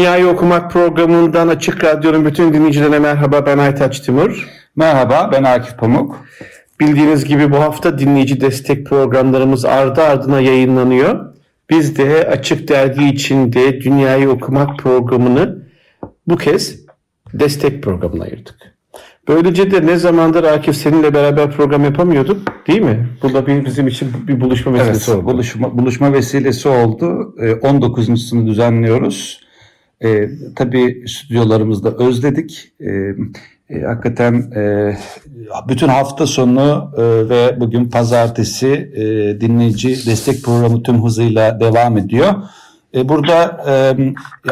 Dünyayı Okumak programından Açık Radyo'nun bütün dinleyicilerine merhaba ben Aytaç Timur. Merhaba ben Akif Pamuk. Bildiğiniz gibi bu hafta dinleyici destek programlarımız ardı ardına yayınlanıyor. Biz de Açık Dergi içinde Dünyayı Okumak programını bu kez destek programına ayırdık. Böylece de ne zamandır Akif seninle beraber program yapamıyorduk değil mi? Bu da bir, bizim için bir buluşma vesilesi evet, oldu. Buluşma, buluşma vesilesi oldu. 19.sunu düzenliyoruz. E, tabii stüdyolarımızda özledik. E, e, hakikaten e, bütün hafta sonu e, ve bugün pazartesi e, dinleyici destek programı tüm hızıyla devam ediyor. E, burada e,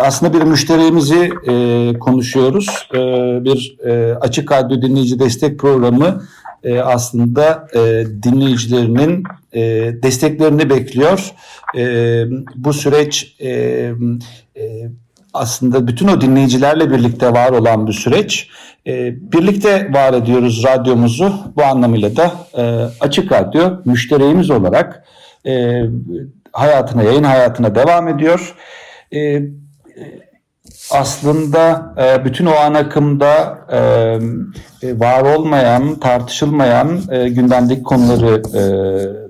aslında bir müşterimizi e, konuşuyoruz. E, bir e, açık radyo dinleyici destek programı e, aslında e, dinleyicilerinin e, desteklerini bekliyor. E, bu süreç e, e, aslında bütün o dinleyicilerle birlikte var olan bir süreç. E, birlikte var ediyoruz radyomuzu. Bu anlamıyla da e, Açık Radyo müşterimiz olarak e, hayatına, yayın hayatına devam ediyor. E, aslında e, bütün o an akımda e, e, var olmayan, tartışılmayan e, gündemdeki konuları e,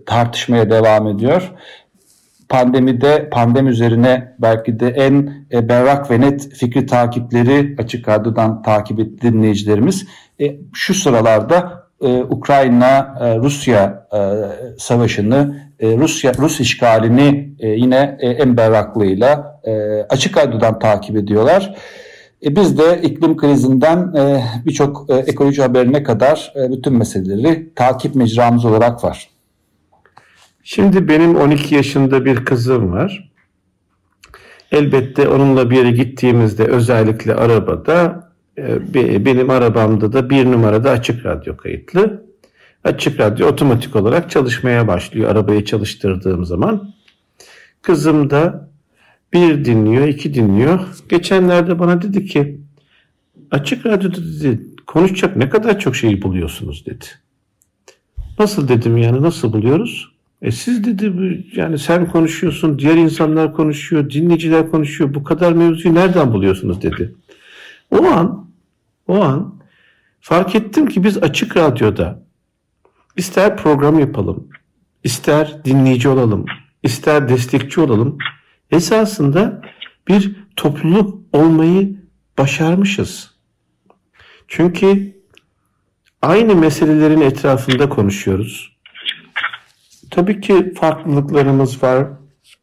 tartışmaya devam ediyor pandemide pandemi üzerine belki de en e, berrak ve net fikri takipleri açık radyodan takip etti dinleyicilerimiz. E, şu sıralarda e, Ukrayna e, Rusya e, savaşını e, Rusya Rus işgalini e, yine e, en berraklığıyla e, açık radyodan takip ediyorlar. E, biz de iklim krizinden e, birçok e, ekoloji haberine kadar e, bütün meseleleri takip mecramız olarak var. Şimdi benim 12 yaşında bir kızım var. Elbette onunla bir yere gittiğimizde özellikle arabada e, benim arabamda da bir numarada açık radyo kayıtlı. Açık radyo otomatik olarak çalışmaya başlıyor arabayı çalıştırdığım zaman. Kızım da bir dinliyor, iki dinliyor. Geçenlerde bana dedi ki açık radyoda dedi konuşacak ne kadar çok şey buluyorsunuz dedi. Nasıl dedim yani nasıl buluyoruz? E siz dedi yani sen konuşuyorsun, diğer insanlar konuşuyor, dinleyiciler konuşuyor. Bu kadar mevzuyu nereden buluyorsunuz dedi. O an o an fark ettim ki biz açık radyoda ister program yapalım, ister dinleyici olalım, ister destekçi olalım. Esasında bir topluluk olmayı başarmışız. Çünkü aynı meselelerin etrafında konuşuyoruz Tabii ki farklılıklarımız var.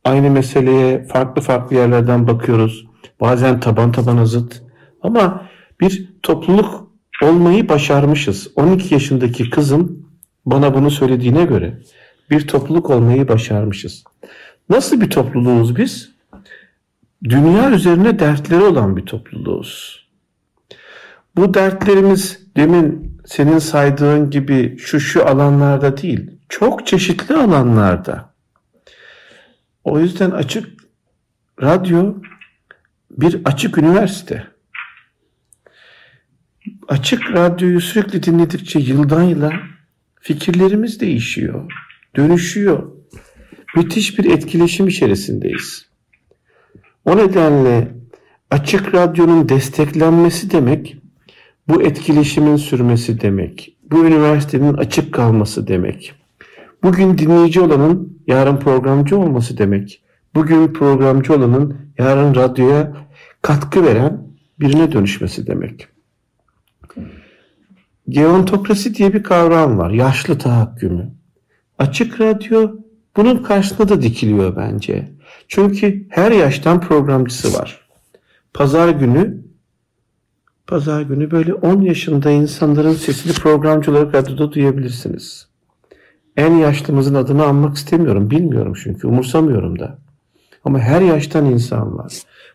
Aynı meseleye farklı farklı yerlerden bakıyoruz. Bazen taban tabana zıt. Ama bir topluluk olmayı başarmışız. 12 yaşındaki kızım bana bunu söylediğine göre bir topluluk olmayı başarmışız. Nasıl bir topluluğuz biz? Dünya üzerine dertleri olan bir topluluğuz. Bu dertlerimiz demin senin saydığın gibi şu şu alanlarda değil çok çeşitli alanlarda. O yüzden açık radyo bir açık üniversite. Açık radyoyu sürekli dinledikçe yıldan yıla fikirlerimiz değişiyor, dönüşüyor. Müthiş bir etkileşim içerisindeyiz. O nedenle açık radyonun desteklenmesi demek, bu etkileşimin sürmesi demek, bu üniversitenin açık kalması demek. Bugün dinleyici olanın yarın programcı olması demek. Bugün programcı olanın yarın radyoya katkı veren birine dönüşmesi demek. Geontokrasi diye bir kavram var. Yaşlı tahakkümü. Açık radyo bunun karşısında da dikiliyor bence. Çünkü her yaştan programcısı var. Pazar günü Pazar günü böyle 10 yaşında insanların sesini programcı olarak radyoda duyabilirsiniz. En yaşlımızın adını anmak istemiyorum. Bilmiyorum çünkü. Umursamıyorum da. Ama her yaştan insan var.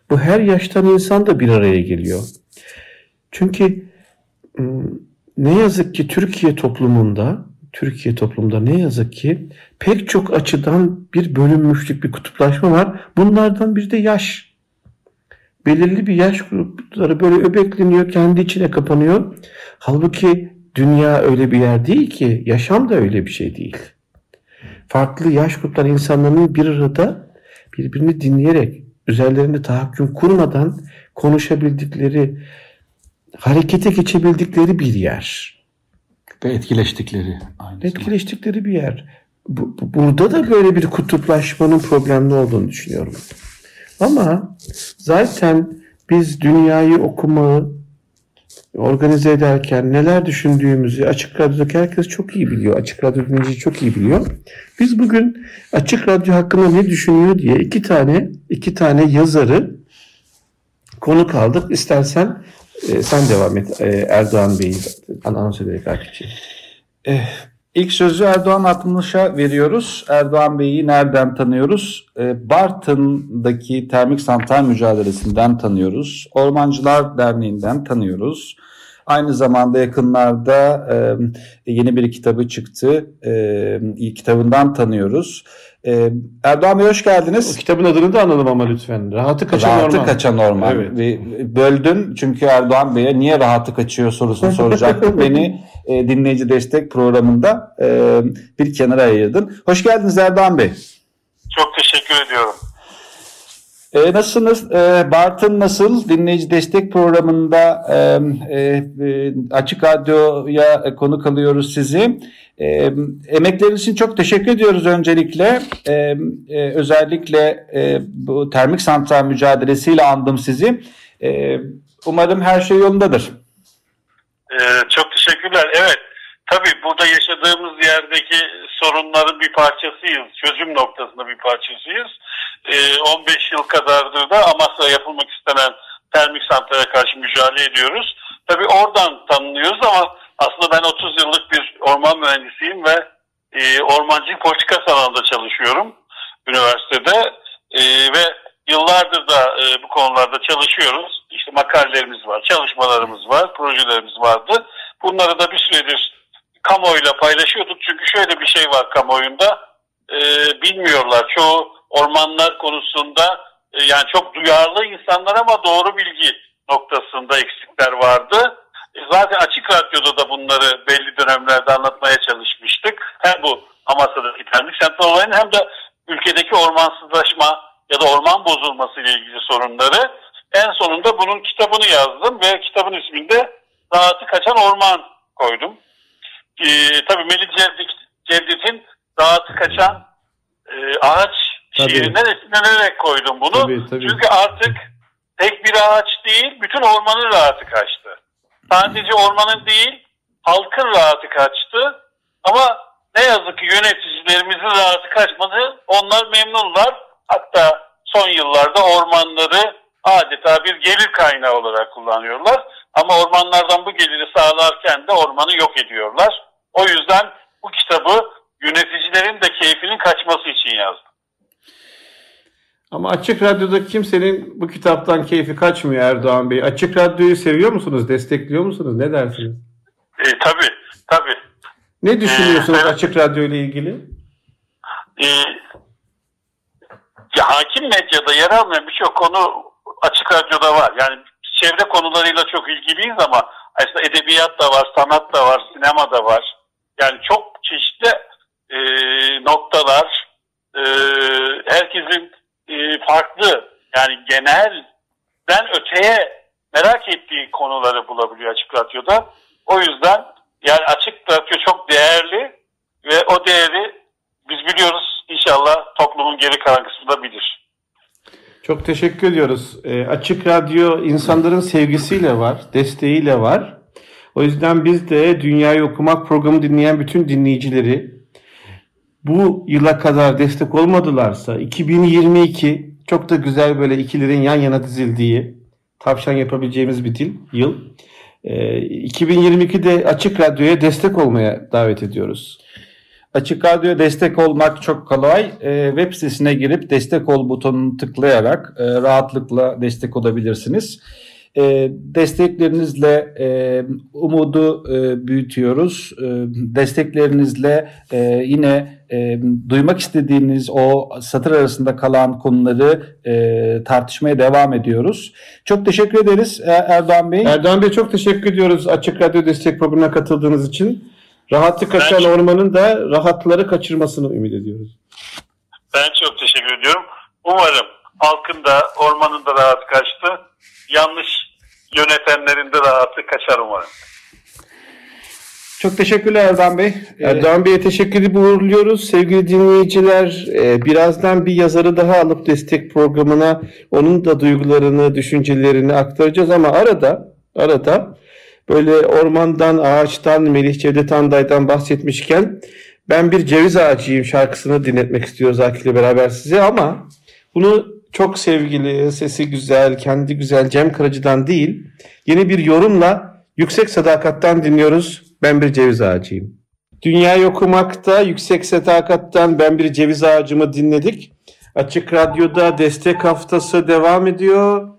Bu her yaştan insan da bir araya geliyor. Çünkü ıı, ne yazık ki Türkiye toplumunda Türkiye toplumunda ne yazık ki pek çok açıdan bir bölünmüşlük, bir kutuplaşma var. Bunlardan bir de yaş. Belirli bir yaş grupları böyle öbekleniyor, kendi içine kapanıyor. Halbuki dünya öyle bir yer değil ki, yaşam da öyle bir şey değil. Farklı yaş grupları insanların bir arada birbirini dinleyerek, üzerlerinde tahakküm kurmadan konuşabildikleri, harekete geçebildikleri bir yer. Ve etkileştikleri. Aynı etkileştikleri bir yer. Bu, burada da böyle bir kutuplaşmanın problemli olduğunu düşünüyorum. Ama zaten biz dünyayı okumayı organize ederken neler düşündüğümüzü Açık Radyo'daki herkes çok iyi biliyor. Açık Radyo dinleyici çok iyi biliyor. Biz bugün Açık Radyo hakkında ne düşünüyor diye iki tane iki tane yazarı konu kaldık. İstersen e, sen devam et e, Erdoğan Bey'i anons ederek Akifçi. Eh, ilk sözü Erdoğan Atmış'a veriyoruz. Erdoğan Bey'i nereden tanıyoruz? E, Bartın'daki termik santral mücadelesinden tanıyoruz. Ormancılar Derneği'nden tanıyoruz. Aynı zamanda yakınlarda e, yeni bir kitabı çıktı. E, kitabından tanıyoruz. E, Erdoğan Bey hoş geldiniz. O kitabın adını da analım ama lütfen. Rahatı kaçan rahatı orman. kaçan orman. Evet. Ve böldün çünkü Erdoğan Bey'e niye rahatı kaçıyor sorusunu soracaktım. Beni e, dinleyici destek programında e, bir kenara ayırdın. Hoş geldiniz Erdoğan Bey. Çok teşekkür ediyorum. E, nasılsınız? E, Bartın nasıl? Dinleyici destek programında e, e, e, Açık Radyo'ya konuk alıyoruz sizi. E, emekleriniz için çok teşekkür ediyoruz öncelikle. E, e, özellikle e, bu termik santral mücadelesiyle andım sizi. E, umarım her şey yolundadır. Ee, çok teşekkürler. Evet, tabii burada yaşadığımız yerdeki sorunların bir parçasıyız. Çözüm noktasında bir parçasıyız. Ee, 15 yıl kadardır da Amasya yapılmak istenen termik santrale karşı mücadele ediyoruz. Tabii oradan tanınıyoruz ama aslında ben 30 yıllık bir orman mühendisiyim ve e, ormancılık politikası alanında çalışıyorum üniversitede. E, ve yıllardır da e, bu konularda çalışıyoruz. İşte makalelerimiz var, çalışmalarımız var, projelerimiz vardı. Bunları da bir süredir kamuoyuyla paylaşıyorduk. Çünkü şöyle bir şey var kamuoyunda. E, bilmiyorlar. Çoğu ormanlar konusunda e, yani çok duyarlı insanlar ama doğru bilgi noktasında eksikler vardı. E, zaten Açık Radyo'da da bunları belli dönemlerde anlatmaya çalışmıştık. Hem bu Amasya'daki termik santral olayını hem de ülkedeki ormansızlaşma ya da orman bozulması ile ilgili sorunları. En sonunda bunun kitabını yazdım ve kitabın isminde Dağıtı Kaçan Orman koydum. Ee, tabii Melih Cevdet, Cevdet'in Dağıtı Kaçan e, Ağaç Tabii. şiirinden esinlenerek koydum bunu. Tabii, tabii. Çünkü artık tek bir ağaç değil, bütün ormanın rahatı kaçtı. Sadece ormanın değil, halkın rahatı kaçtı. Ama ne yazık ki yöneticilerimizin rahatı kaçmadı. Onlar memnunlar. Hatta son yıllarda ormanları adeta bir gelir kaynağı olarak kullanıyorlar. Ama ormanlardan bu geliri sağlarken de ormanı yok ediyorlar. O yüzden bu kitabı yöneticilerin de keyfinin kaçması için yazdım. Ama Açık Radyo'da kimsenin bu kitaptan keyfi kaçmıyor Erdoğan Bey. Açık Radyo'yu seviyor musunuz? Destekliyor musunuz? Ne dersiniz? E, tabii, tabii. Ne düşünüyorsunuz evet. Açık Radyo ile ilgili? E, ya hakim medyada yer almayan birçok konu açık radyoda var. Yani çevre konularıyla çok ilgiliyiz ama aslında edebiyat da var, sanat da var, sinema da var. Yani çok çeşitli e, noktalar, e, herkesin e, farklı yani genelden öteye merak ettiği konuları bulabiliyor Açık Radyo'da. O yüzden yani Açık Radyo çok değerli ve o değeri biz biliyoruz inşallah toplumun geri kalan kısmı da bilir. Çok teşekkür ediyoruz. Ee, Açık Radyo insanların sevgisiyle var, desteğiyle var. O yüzden biz de Dünyayı Okumak programı dinleyen bütün dinleyicileri bu yıla kadar destek olmadılarsa 2022 çok da güzel böyle ikilerin yan yana dizildiği tavşan yapabileceğimiz bir dil, yıl. 2022'de Açık Radyo'ya destek olmaya davet ediyoruz. Açık Radyo'ya destek olmak çok kolay. E, web sitesine girip destek ol butonunu tıklayarak e, rahatlıkla destek olabilirsiniz. E, desteklerinizle e, umudu e, büyütüyoruz. E, desteklerinizle e, yine e, duymak istediğiniz o satır arasında kalan konuları e, tartışmaya devam ediyoruz. Çok teşekkür ederiz e, Erdoğan Bey. Erdoğan Bey çok teşekkür ediyoruz Açık Radyo Destek Programı'na katıldığınız için. Rahatı kaçan Ben- ormanın da rahatları kaçırmasını ümit ediyoruz. Ben çok teşekkür ediyorum. Umarım halkın da ormanın da rahat kaçtı. Yanlış yönetenlerin de rahatı kaçar umarım. Çok teşekkürler Erdoğan Bey. E, Erdoğan Bey'e teşekkür edip uğurluyoruz. Sevgili dinleyiciler, e, birazdan bir yazarı daha alıp destek programına onun da duygularını, düşüncelerini aktaracağız ama arada arada böyle ormandan, ağaçtan, Melih Cevdet Anday'dan bahsetmişken ben bir ceviz ağacıyım şarkısını dinletmek istiyoruz Akil ile beraber size ama bunu çok sevgili, sesi güzel, kendi güzel Cem Kıracı'dan değil, yeni bir yorumla Yüksek Sadakat'tan dinliyoruz. Ben bir ceviz ağacıyım. Dünyayı okumakta Yüksek Sadakat'tan Ben bir ceviz ağacımı dinledik. Açık Radyo'da destek haftası devam ediyor.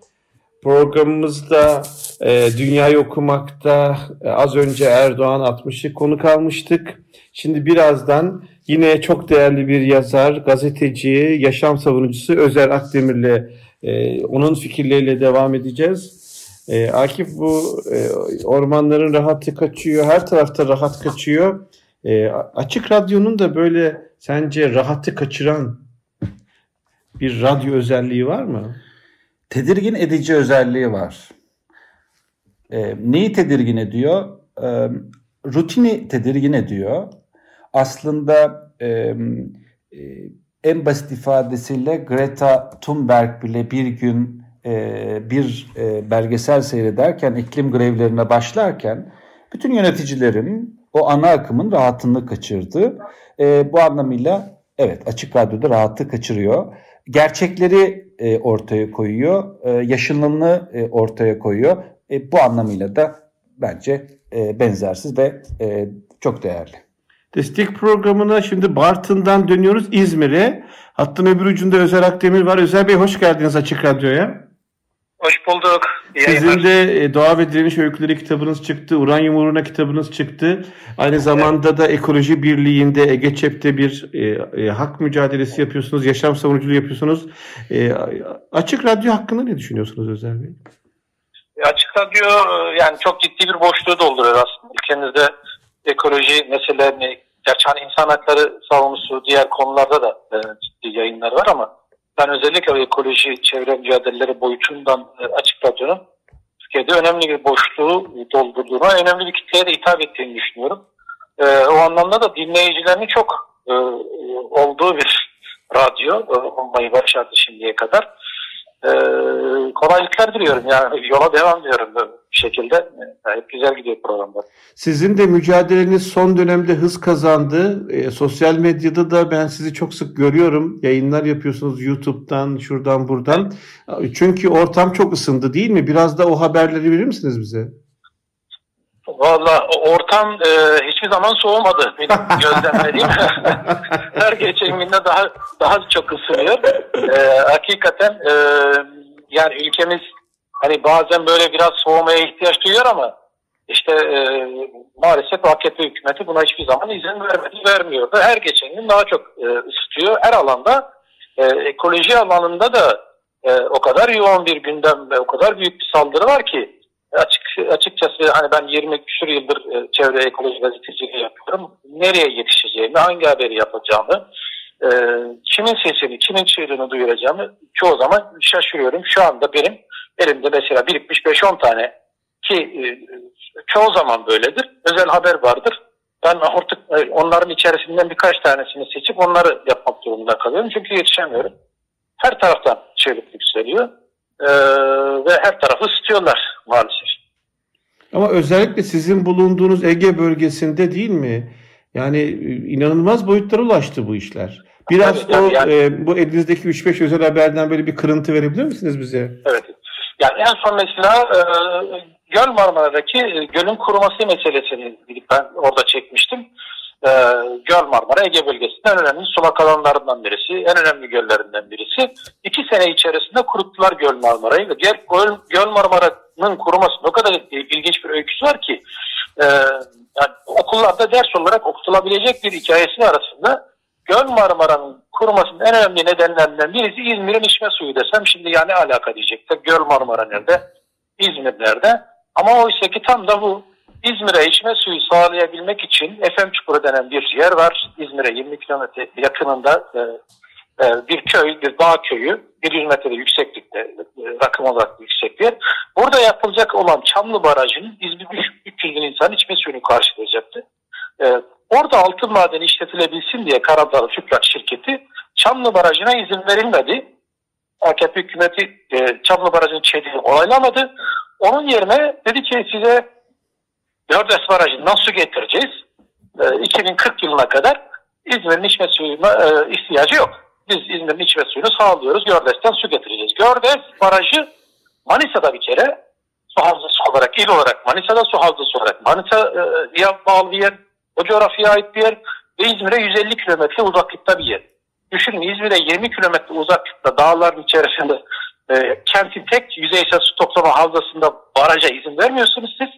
Programımızda e, Dünyayı okumakta e, az önce Erdoğan 60'ı konu kalmıştık. Şimdi birazdan yine çok değerli bir yazar, gazeteci, yaşam savunucusu Özer Akdemir'le e, onun fikirleriyle devam edeceğiz. E, Akif bu e, ormanların rahatı kaçıyor, her tarafta rahat kaçıyor. E, açık Radyo'nun da böyle sence rahatı kaçıran bir radyo özelliği var mı? tedirgin edici özelliği var. E, neyi tedirgin ediyor? E, rutini tedirgin ediyor. Aslında e, e, en basit ifadesiyle Greta Thunberg bile bir gün e, bir e, belgesel seyrederken, iklim grevlerine başlarken bütün yöneticilerin o ana akımın rahatını kaçırdı. E, bu anlamıyla evet açık radyoda rahatı kaçırıyor. Gerçekleri e, ortaya koyuyor, e, yaşananı e, ortaya koyuyor. E, bu anlamıyla da bence e, benzersiz ve e, çok değerli. Destek programına şimdi Bartın'dan dönüyoruz İzmir'e. Hattın öbür ucunda Özer Akdemir var. Özer Bey hoş geldiniz Açık Radyo'ya. Hoş bulduk. İyi Sizin yayınlar. de e, Doğa ve Direniş Öyküleri kitabınız çıktı. Uranyum Uğruna kitabınız çıktı. Aynı zamanda da Ekoloji Birliği'nde Ege Çep'te bir e, e, hak mücadelesi yapıyorsunuz. Yaşam savunuculuğu yapıyorsunuz. E, açık Radyo hakkında ne düşünüyorsunuz Özer Bey? Açık Radyo e, yani çok ciddi bir boşluğu dolduruyor aslında. Ülkemizde ekoloji meselelerini, gerçi hani insan hakları savunucusu diğer konularda da e, ciddi yayınlar var ama ben özellikle ekoloji, çevre mücadeleleri boyutundan e, Açık Radyo'nun Türkiye'de önemli bir boşluğu doldurduğunu, önemli bir kitleye de hitap ettiğini düşünüyorum. E, o anlamda da dinleyicilerinin çok e, olduğu bir radyo e, olmayı başardı şimdiye kadar. Ee, kolaylıklar diliyorum. Yani yola devam diyorum bir şekilde. Gayet güzel gidiyor programda. Sizin de mücadeleniz son dönemde hız kazandı. E, sosyal medyada da ben sizi çok sık görüyorum. Yayınlar yapıyorsunuz YouTube'dan, şuradan, buradan. Çünkü ortam çok ısındı değil mi? Biraz da o haberleri verir misiniz bize? Valla ortam e, hiçbir zaman soğumadı benim gözlemlediğim. Her geçen günde daha daha çok ısınıyor. E, hakikaten e, yani ülkemiz hani bazen böyle biraz soğumaya ihtiyaç duyuyor ama işte e, maalesef AKP hükümeti buna hiçbir zaman izin vermedi, vermiyor da her geçen gün daha çok e, ısıtıyor. Her alanda e, ekoloji alanında da e, o kadar yoğun bir gündem ve o kadar büyük bir saldırı var ki açık açıkçası hani ben 20 küsur yıldır e, çevre ekoloji gazeteciliği yapıyorum. Nereye yetişeceğimi, hangi haberi yapacağımı, e, kimin sesini, kimin çığlığını duyuracağımı çoğu zaman şaşırıyorum. Şu anda benim elimde mesela birikmiş 5-10 tane ki e, çoğu zaman böyledir. Özel haber vardır. Ben artık e, onların içerisinden birkaç tanesini seçip onları yapmak durumunda kalıyorum. Çünkü yetişemiyorum. Her taraftan çığlık yükseliyor. Ee, ve her tarafı ısıtıyorlar maalesef. Ama özellikle sizin bulunduğunuz Ege bölgesinde değil mi? Yani e, inanılmaz boyutlara ulaştı bu işler. Biraz Tabii, tabii, o yani- e, bu elinizdeki 3-5 özel haberden böyle bir kırıntı verebilir misiniz bize? Evet. Yani en son mesela e, Göl Marmara'daki e, gölün kuruması meselesini gidip ben orada çekmiştim. E, Göl Marmara Ege bölgesinin en önemli sulak alanlarından birisi, en önemli göllerinden birisi. İki sene içerisinde kuruttular Göl Marmara'yı ve diğer Göl, Göl Marmara'nın kurumasının o kadar ilginç bir öyküsü var ki e, yani okullarda ders olarak okutulabilecek bir hikayesi arasında Göl Marmara'nın kurumasının en önemli nedenlerinden birisi İzmir'in içme suyu desem şimdi yani alaka diyecekler. Göl Marmara nerede? İzmir nerede? Ama oysa ki tam da bu İzmir'e içme suyu sağlayabilmek için Efem Çukuru denen bir yer var. İzmir'e 20 kilometre yakınında e, bir köy, bir dağ köyü. 100 metrede yükseklikte, e, rakım olarak yüksek bir yer. Burada yapılacak olan Çamlı Barajı'nın İzmir 300 bin insan içme suyunu karşılayacaktı. E, orada altın madeni işletilebilsin diye Karadağlı Tüpraş şirketi Çamlı Barajı'na izin verilmedi. AKP hükümeti e, Çamlı Barajı'nın çediğini onaylamadı. Onun yerine dedi ki size Dördes Barajı'ndan su getireceğiz. E, 2040 yılına kadar İzmir'in içme suyuna e, ihtiyacı yok. Biz İzmir'in içme suyunu sağlıyoruz. Gördes'ten su getireceğiz. Gördes Barajı Manisa'da bir kere su havzası olarak, il olarak Manisa'da su havzası olarak Manisa'ya bağlı bir yer. O coğrafyaya ait bir yer ve İzmir'e 150 kilometre uzaklıkta bir yer. Düşünün İzmir'e 20 kilometre uzaklıkta dağların içerisinde e, kentin tek yüzeysel su toplama havzasında baraja izin vermiyorsunuz siz.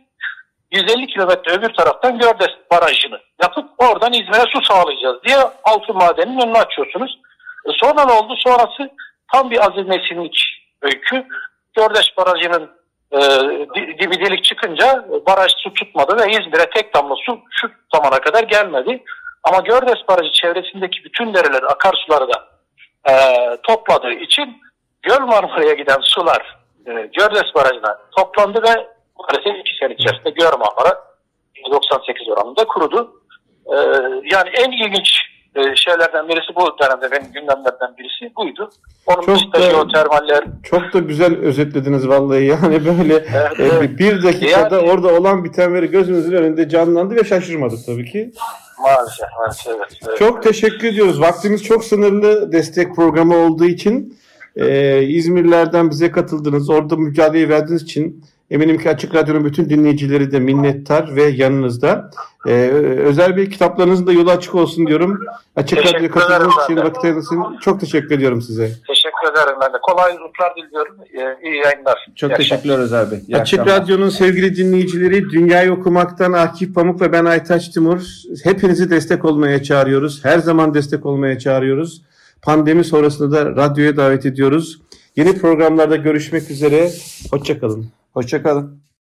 150 kilometre öbür taraftan Gördes Barajı'nı yapıp oradan İzmir'e su sağlayacağız diye altın madeninin önünü açıyorsunuz. Sonra ne oldu? Sonrası tam bir azimesinlik öykü. Gördes Barajı'nın e, dibi delik çıkınca baraj su tutmadı ve İzmir'e tek damla su şu zamana kadar gelmedi. Ama Gördes Barajı çevresindeki bütün dereleri, akarsuları da e, topladığı için Göl Marmara'ya giden sular e, Gördes Barajı'na toplandı ve maalesef iki sene içerisinde Göl Marmara 98 oranında kurudu. E, yani en ilginç e, şeylerden birisi bu dönemde benim gündemlerden birisi buydu. Onun Çok dışında da- jeotermaller, Çok da güzel özetlediniz vallahi yani böyle Evet, e, bir dakikada Yani- orada olan bitenleri gözümüzün önünde canlandı ve şaşırmadık tabii ki. maalesef, maalesef evet, evet. Çok teşekkür ediyoruz. Vaktimiz çok sınırlı destek programı olduğu için e, İzmirlerden bize katıldınız. Orada mücadele verdiğiniz için eminim ki Açık Radyo'nun bütün dinleyicileri de minnettar ve yanınızda. E, özel bir kitaplarınızın da yolu açık olsun diyorum. Açık Radyo'ya katıldığınız için, vakit ayırdığınız için çok teşekkür ediyorum size. Teşekkür ederim ben de. Kolaylıklar diliyorum. Ee, iyi yayınlar. Çok İyi teşekkürler Özer Bey. İyi Açık akşamlar. Radyo'nun sevgili dinleyicileri Dünyayı Okumak'tan Akif Pamuk ve ben Aytaç Timur. Hepinizi destek olmaya çağırıyoruz. Her zaman destek olmaya çağırıyoruz. Pandemi sonrasında da radyoya davet ediyoruz. Yeni programlarda görüşmek üzere. Hoşçakalın. Hoşçakalın.